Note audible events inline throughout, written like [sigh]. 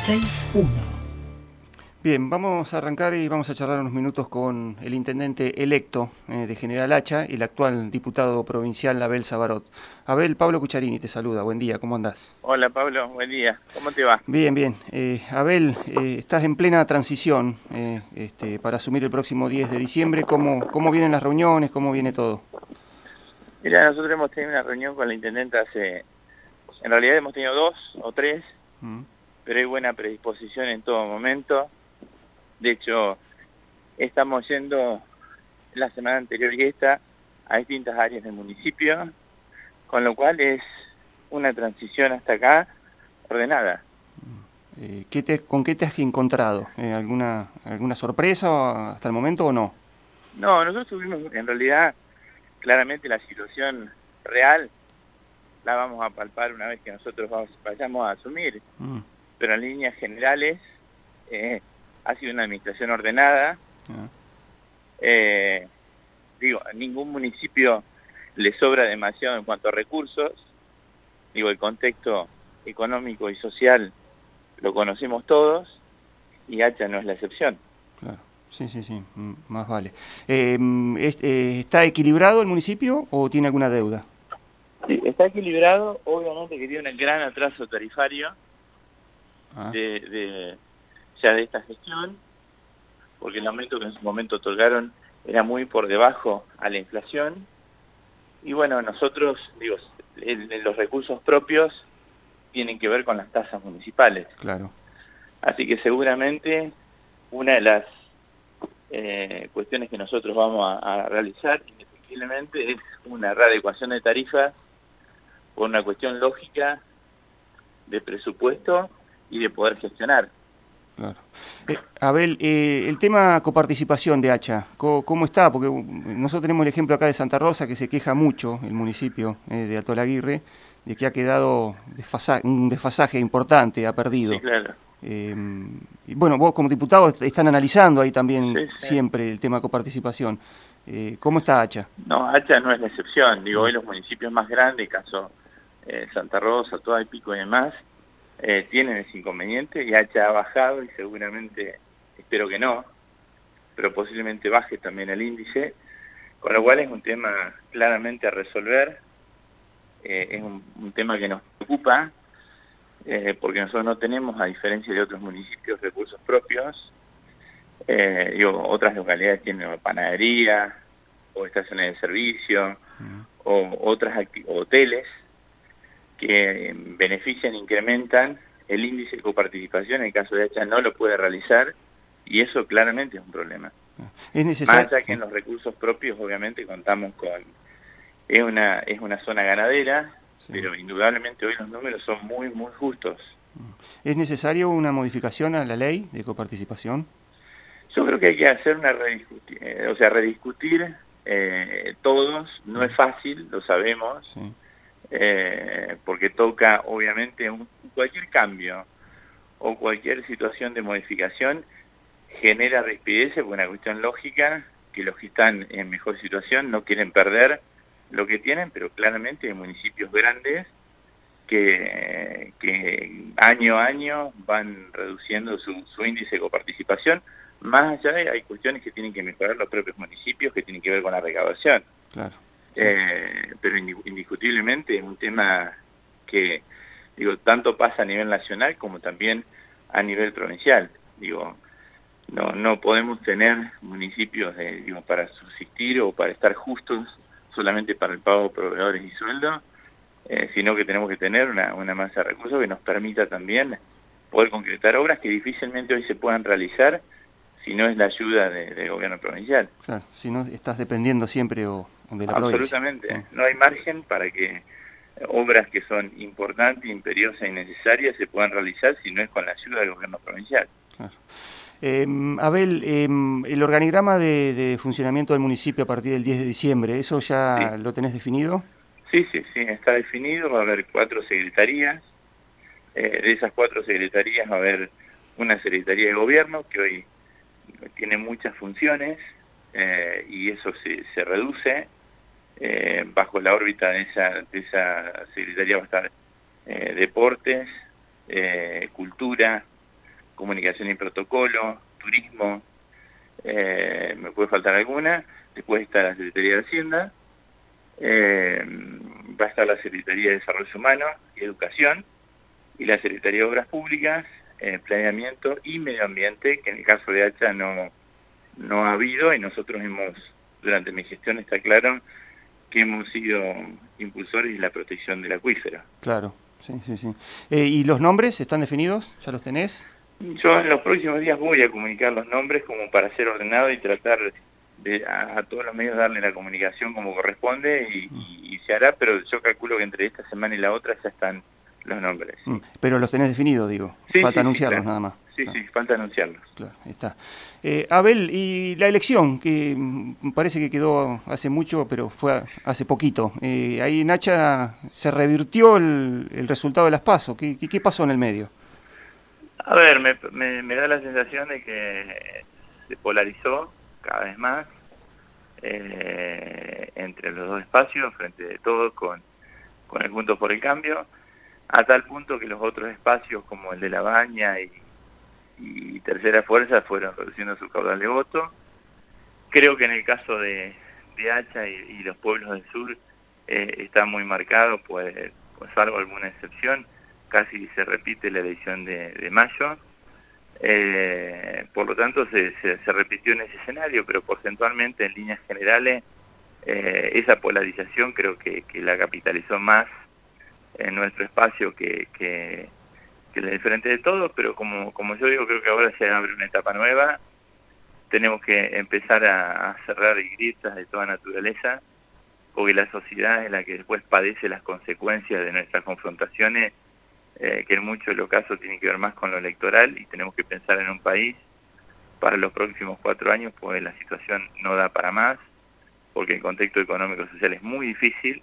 961. Bien, vamos a arrancar y vamos a charlar unos minutos con el intendente electo eh, de General Hacha y el actual diputado provincial Abel Sabarot. Abel, Pablo Cucharini te saluda, buen día, ¿cómo andás? Hola Pablo, buen día, ¿cómo te va? Bien, bien. Eh, Abel, eh, estás en plena transición este, para asumir el próximo 10 de diciembre, ¿Cómo, ¿cómo vienen las reuniones, cómo viene todo? Mira, nosotros hemos tenido una reunión con la intendenta hace, en realidad hemos tenido dos o tres, mm. Pero hay buena predisposición en todo momento de hecho, estamos yendo la semana anterior y esta a distintas áreas del municipio, con lo cual es una transición hasta acá ordenada. Eh, ¿qué ¿Con qué te has encontrado? Eh, ¿alguna, ¿Alguna sorpresa hasta el momento o no? No, nosotros tuvimos, en realidad, claramente la situación real la vamos a palpar una vez que nosotros vayamos a asumir, mm. Pero en líneas generales eh, ha sido una administración ordenada. Ah. Eh, digo, a ningún municipio le sobra demasiado en cuanto a recursos. Digo, el contexto económico y social lo conocemos todos y Hacha no es la excepción. Claro, sí, sí, sí, más vale. Em, eh, ¿Está equilibrado el municipio o tiene alguna deuda? Sí, está equilibrado, obviamente que tiene un gran atraso tarifario ah. de ya de esta gestión, porque el aumento que en su momento otorgaron era muy por debajo a la inflación. Y bueno, nosotros, digo, los recursos propios tienen que ver con las tasas municipales. Claro. Así que seguramente una de las eh, cuestiones que nosotros vamos a, realizar, indefectiblemente, es una readecuación de tarifas por una cuestión lógica de presupuesto y de poder gestionar. Claro. Eh, Abel, eh, el tema coparticipación de Hacha, ¿cómo, está? Porque uh, nosotros tenemos el ejemplo acá de Santa Rosa, que se queja mucho el municipio eh, de Alto Laguirre, de que ha quedado un desfasaje importante, ha perdido. Sí, claro. y bueno, vos como diputado están analizando ahí también siempre el tema coparticipación. ¿Cómo está Hacha? No, Hacha no es la excepción. Digo, hoy los municipios más grandes, caso Santa Rosa, Toda el Pico y demás, eh, tienen ese inconveniente y ha bajado y seguramente, espero que no, pero posiblemente baje también el índice, con lo cual es un tema claramente a resolver, eh, es un, tema que nos preocupa, eh, porque nosotros no tenemos, a diferencia de otros municipios, recursos propios, digo, otras localidades tienen panadería, o estaciones de servicio, o otras hoteles, que benefician, incrementan el índice de coparticipación, en el caso de Hacha no lo puede realizar, y eso claramente es un problema. Es necesario. Más allá que en los recursos propios, obviamente, contamos con... Es una, es una zona ganadera, pero indudablemente hoy los números son muy, muy justos. ¿Es necesario una modificación a la ley de coparticipación? Yo creo que hay que hacer una rediscutir, eh, o sea, rediscutir eh, todos, no es fácil, lo sabemos, sí. Eh, porque toca obviamente cualquier cambio o cualquier situación de modificación genera rispidez por una cuestión lógica que los que están en mejor situación no quieren perder lo que tienen, pero claramente hay municipios grandes que, año a año van reduciendo su, su índice de coparticipación, más allá de hay cuestiones que tienen que mejorar los propios municipios que tienen que ver con la recaudación. Claro. Eh, pero indiscutiblemente es un tema que, digo, tanto pasa a nivel nacional como también a nivel provincial. Digo, no, no podemos tener municipios digo, para subsistir o para estar justos solamente para el pago de proveedores y sueldos, eh, sino que tenemos que tener una, una masa de recursos que nos permita también poder concretar obras que difícilmente hoy se puedan realizar si no es la ayuda del gobierno provincial. Claro, si no estás dependiendo siempre o Absolutamente. No hay margen para que obras que son importantes, imperiosas y necesarias se puedan realizar si no es con la ayuda del gobierno provincial. Em, Abel, em, el organigrama de, funcionamiento del municipio a partir del 10 de diciembre, ¿eso ya lo tenés definido? Sí, sí, sí, está definido, va a haber cuatro secretarías, eh, de esas cuatro secretarías va a haber una secretaría de gobierno que hoy tiene muchas funciones eh, y eso se, se reduce eh, bajo la órbita de esa, secretaría va a estar eh, deportes, eh, cultura, comunicación y protocolo, turismo, me puede faltar alguna, después está la Secretaría de Hacienda, va a estar la Secretaría de Desarrollo Humano y Educación, y la Secretaría de Obras Públicas, Planeamiento y Medio Ambiente, que en el caso de Hacha no, no ha habido y nosotros hemos, durante mi gestión está claro, que hemos sido impulsores de la protección del acuífero. Claro, sí, sí, sí. ¿Y los nombres están definidos? ¿Ya los tenés? Yo en los próximos días voy a comunicar los nombres como para ser ordenado y tratar de a, todos los medios darle la comunicación como corresponde y, se hará, pero yo calculo que entre esta semana y la otra ya están los nombres. Mm, pero los tenés definidos, digo. falta anunciarlos nada más. Sí, sí, falta anunciarlos. Claro, está. Eh, Abel, y la elección, que mm, parece que quedó hace mucho, pero fue hace poquito. Eh, ahí Nacha se revirtió el, resultado de las PASO. ¿Qué, qué pasó en el medio? A ver, me, da la sensación de que se polarizó cada vez más eh, entre los dos espacios, frente de todos, con, con el punto por el cambio, a tal punto que los otros espacios como el de La Baña y, Tercera Fuerza fueron reduciendo su caudal de voto. Creo que en el caso de, de Hacha y, los pueblos del sur eh, está muy marcado, pues, pues salvo alguna excepción, casi se repite la elección de, mayo. Eh, por lo tanto, se, repitió en ese escenario, pero porcentualmente, en líneas generales, eh, esa polarización creo que, la capitalizó más en nuestro espacio que, que, que la diferente de todos, pero como, como yo digo, creo que ahora se abre una etapa nueva, tenemos que empezar a, cerrar grietas de toda naturaleza, porque la sociedad es la que después padece las consecuencias de nuestras confrontaciones eh, que en muchos de los casos tiene que ver más con lo electoral y tenemos que pensar en un país para los próximos cuatro años, pues la situación no da para más, porque el contexto económico y social es muy difícil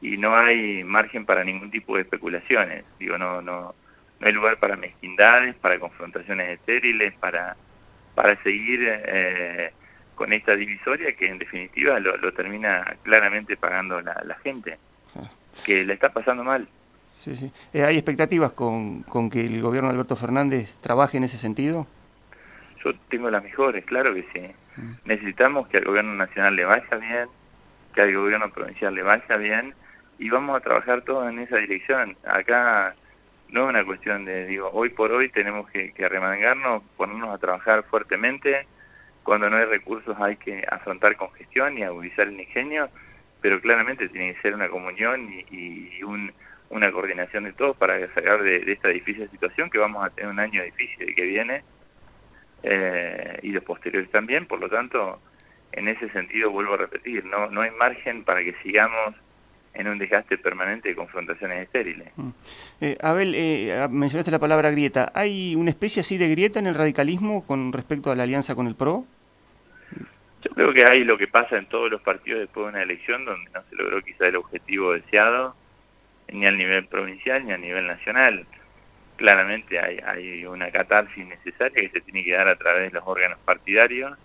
y no hay margen para ningún tipo de especulaciones. Digo, no, no, no hay lugar para mezquindades, para confrontaciones estériles, para, para seguir eh, con esta divisoria que en definitiva lo, termina claramente pagando la, la gente, que le está pasando mal. Sí, sí. Eh, ¿Hay expectativas con, que el gobierno de Alberto Fernández trabaje en ese sentido? Yo tengo las mejores, claro que sí. Mm. Necesitamos que al gobierno nacional le vaya bien, que al gobierno provincial le vaya bien, y vamos a trabajar todos en esa dirección. Acá no es una cuestión de, digo, hoy por hoy tenemos que, que remangarnos, ponernos a trabajar fuertemente, cuando no hay recursos hay que afrontar con gestión y agudizar el ingenio, pero claramente tiene que ser una comunión y un una coordinación de todos para sacar de, esta difícil situación que vamos a tener un año difícil que viene eh, y de posteriores también, por lo tanto, en ese sentido vuelvo a repetir, no, no hay margen para que sigamos en un desgaste permanente de confrontaciones estériles. Mm. Eh, Abel, eh, mencionaste la palabra grieta. ¿Hay una especie así de grieta en el radicalismo con respecto a la alianza con el PRO? Yo creo que hay lo que pasa en todos los partidos después de una elección donde no se logró quizá el objetivo deseado ni a nivel provincial ni a nivel nacional. Claramente hay, una catarsis necesaria que se tiene que dar a través de los órganos partidarios,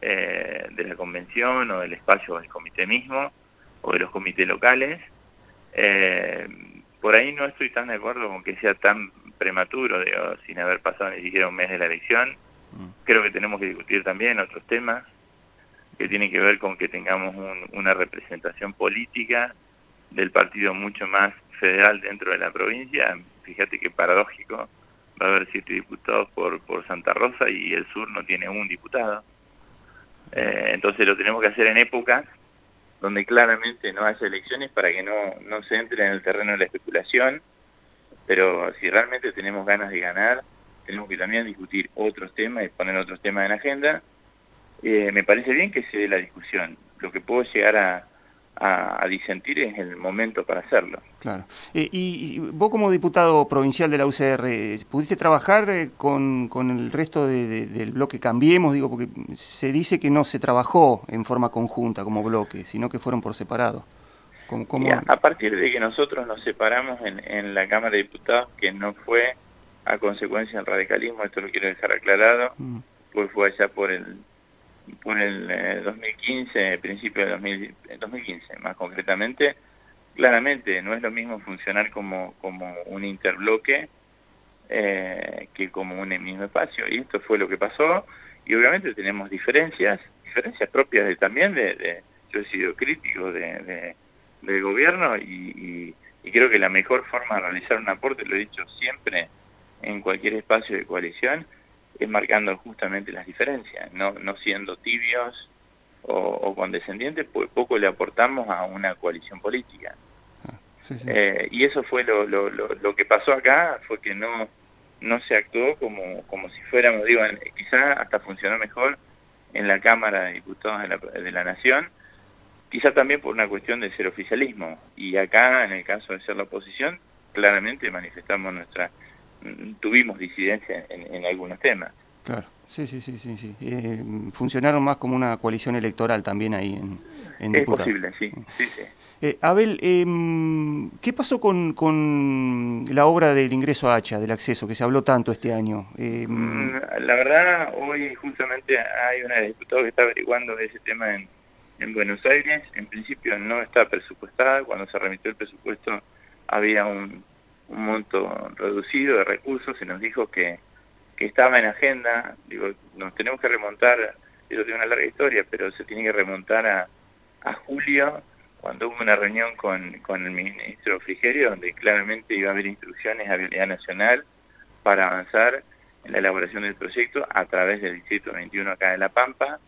eh, de la convención o del espacio del comité mismo, o de los comités locales. Eh, por ahí no estoy tan de acuerdo con que sea tan prematuro, sin haber pasado ni siquiera un mes de la elección. Mm. Creo que tenemos que discutir también otros temas que tienen que ver con que tengamos una representación política del partido mucho más federal dentro de la provincia, fíjate que paradójico, va a haber siete diputados por, por Santa Rosa y el sur no tiene un diputado. Eh, entonces lo tenemos que hacer en épocas donde claramente no haya elecciones para que no, no se entre en el terreno de la especulación, pero si realmente tenemos ganas de ganar, tenemos que también discutir otros temas y poner otros temas en agenda. Eh, me parece bien que se dé la discusión. Lo que puedo llegar a, a, disentir es el momento para hacerlo. Claro. Eh, y, vos como diputado provincial de la UCR, ¿pudiste trabajar eh, con, con, el resto del bloque Cambiemos? Digo, porque se dice que no se trabajó en forma conjunta como bloque, sino que fueron por separado. a partir de que nosotros nos separamos en, en la Cámara de Diputados, que no fue a consecuencia del radicalismo, esto lo quiero dejar aclarado, mm. pues fue allá por el por el 2015, eh, principio de 2015 más concretamente, claramente no es lo mismo funcionar como, como un interbloque eh, que como un mismo espacio. Y esto fue lo que pasó, y obviamente tenemos diferencias, diferencias propias también de, yo he sido crítico de, del gobierno y, creo que la mejor forma de realizar un aporte, lo he dicho siempre en cualquier espacio de coalición, marcando justamente las diferencias, no, no siendo tibios o, condescendientes, pues poco le aportamos a una coalición política. Ah, eh, y eso fue lo, lo, lo, que pasó acá, fue que no, no se actuó como, como si fuéramos, digo, quizá hasta funcionó mejor en la Cámara de Diputados de la, de la Nación, quizá también por una cuestión de ser oficialismo. Y acá, en el caso de ser la oposición, claramente manifestamos nuestra, tuvimos disidencia en, algunos temas. Claro, sí, sí, sí, sí. sí. Eh, funcionaron más como una coalición electoral también ahí en, en Es posible, sí, sí, sí. Eh, Abel, em, ¿qué pasó con, con, la obra del ingreso a Hacha, del acceso, que se habló tanto este año? Em, mm, la verdad, hoy justamente hay una diputada que está averiguando ese tema en, en Buenos Aires. En principio no está presupuestada. Cuando se remitió el presupuesto había un, un monto reducido de recursos. Se nos dijo que, que estaba en agenda. Digo, nos tenemos que remontar, eso tiene una larga historia, pero se tiene que remontar a, a julio cuando hubo una reunión con, con el ministro Frigerio, donde claramente iba a haber instrucciones a Vialidad Nacional para avanzar en la elaboración del proyecto a través del Distrito 21 acá de La Pampa,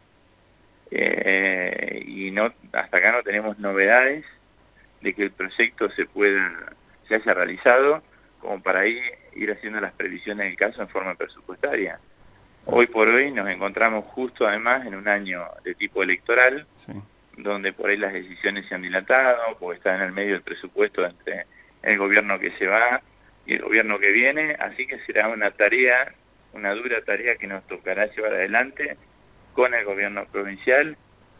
eh, y no hasta acá no tenemos novedades de que el proyecto se pueda se haya realizado como para ir, ir haciendo las previsiones del caso en forma presupuestaria. Hoy por hoy nos encontramos justo además en un año de tipo electoral, donde por ahí las decisiones se han dilatado, porque está en el medio del presupuesto entre el gobierno que se va y el gobierno que viene, así que será una tarea, una dura tarea que nos tocará llevar adelante con el gobierno provincial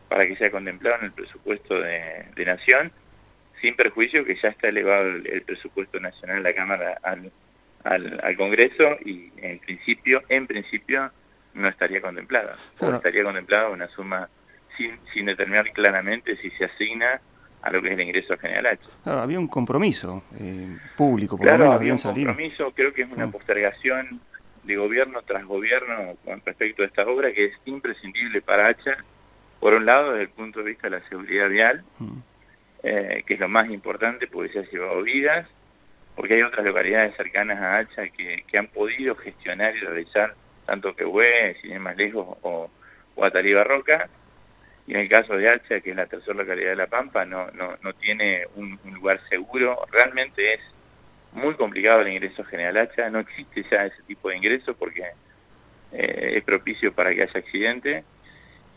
para que sea contemplado en el presupuesto de, Nación, sin perjuicio que ya está elevado el, presupuesto nacional de la Cámara al, al, Congreso y en principio, en principio no estaría contemplado. estaría contemplada una suma sin, determinar claramente si se asigna a lo que es el ingreso general H. había un compromiso eh, público, por lo menos había un compromiso, creo que es una mm. postergación de gobierno tras gobierno con respecto a esta obra que es imprescindible para Hacha, por un lado desde el punto de vista de la seguridad vial, mm. Eh, que es lo más importante porque se ha llevado vidas, porque hay otras localidades cercanas a Hacha que, han podido gestionar y realizar tanto que sin ir más lejos, o, o Roca, y en el caso de Hacha, que es la tercera localidad de La Pampa, no, no, no tiene un, lugar seguro. Realmente es muy complicado el ingreso general Hacha, no existe ya ese tipo de ingreso porque eh, es propicio para que haya accidente.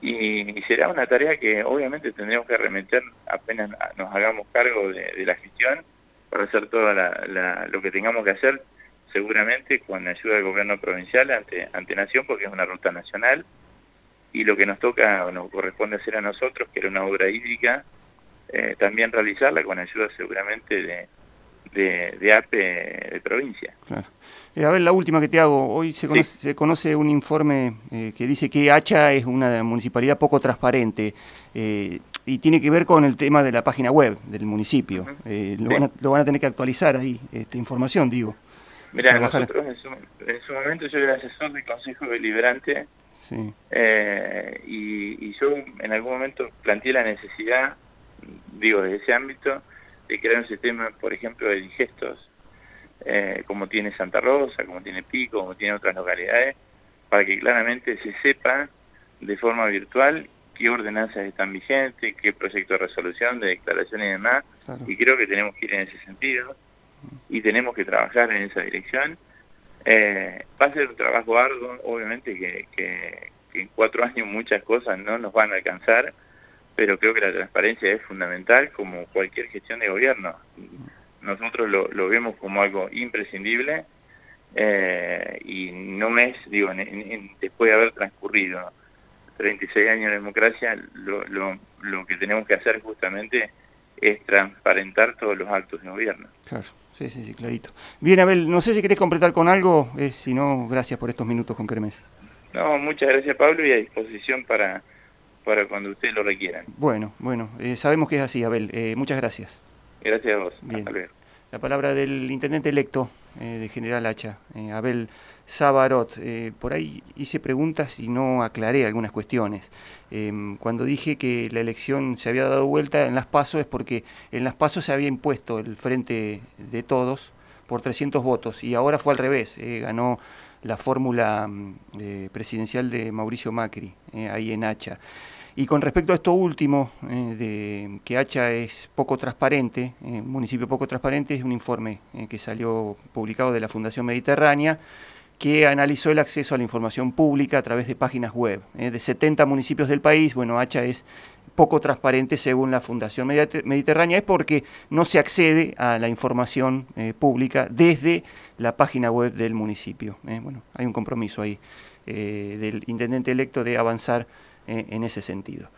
Y, será una tarea que obviamente tendremos que remeter apenas nos hagamos cargo de, la gestión para hacer todo lo que tengamos que hacer, seguramente con la ayuda del gobierno provincial ante, ante Nación, porque es una ruta nacional. Y lo que nos toca o nos corresponde hacer a nosotros, que era una obra hídrica, eh, también realizarla con ayuda seguramente de, de, APE de provincia. Claro. Eh, a ver, la última que te hago. Hoy se conoce, se conoce un informe eh, que dice que Hacha es una municipalidad poco transparente y tiene que ver con el tema de la página web del municipio. lo, van a, lo, van a, tener que actualizar ahí, esta información, digo. Mira, nosotros en su, en su, momento yo era asesor del Consejo Deliberante eh, y, yo en algún momento planteé la necesidad, digo, de ese ámbito, de crear un sistema, por ejemplo, de digestos, eh, como tiene Santa Rosa, como tiene Pico, como tiene otras localidades, para que claramente se sepa de forma virtual qué ordenanzas están vigentes, qué proyecto de resolución, de declaración y demás, y creo que tenemos que ir en ese sentido, y tenemos que trabajar en esa dirección, eh, va a ser un trabajo arduo, obviamente que, en cuatro [laughs] años muchas cosas no nos van a alcanzar, pero creo que la transparencia es fundamental como cualquier gestión de gobierno. Nosotros lo, vemos como algo imprescindible eh, y no es, digo, después de haber transcurrido 36 años de democracia, lo, lo que tenemos que hacer justamente es transparentar todos los actos de gobierno. Claro, sí, sí, sí, clarito. Bien, Abel, no sé si querés completar con algo, eh, si no, gracias por estos minutos con Cremes. No, muchas gracias Pablo y a disposición para, para cuando ustedes lo requieran. Bueno, bueno, eh, sabemos que es así, Abel. Eh, muchas gracias. Gracias a vos. Luego. la palabra del intendente electo de General Hacha, Abel Sabarot. por ahí hice preguntas y no aclaré algunas cuestiones. Em, cuando dije que la elección se había dado vuelta en las pasos es porque en las pasos se había impuesto el frente de todos por 300 votos y ahora fue al revés, ganó la fórmula mm, presidencial de Mauricio Macri, ahí en Hacha. Y con respecto a esto último, eh, de que Hacha es poco transparente, eh, municipio poco transparente, es un informe eh, que salió publicado de la Fundación Mediterránea que analizó el acceso a la información pública a través de páginas web. de 70 municipios del país, bueno, Hacha es poco transparente según la Fundación Mediterránea, es porque no se accede a la información pública desde la página web del municipio. bueno, hay un compromiso ahí del intendente electo de avanzar en ese sentido.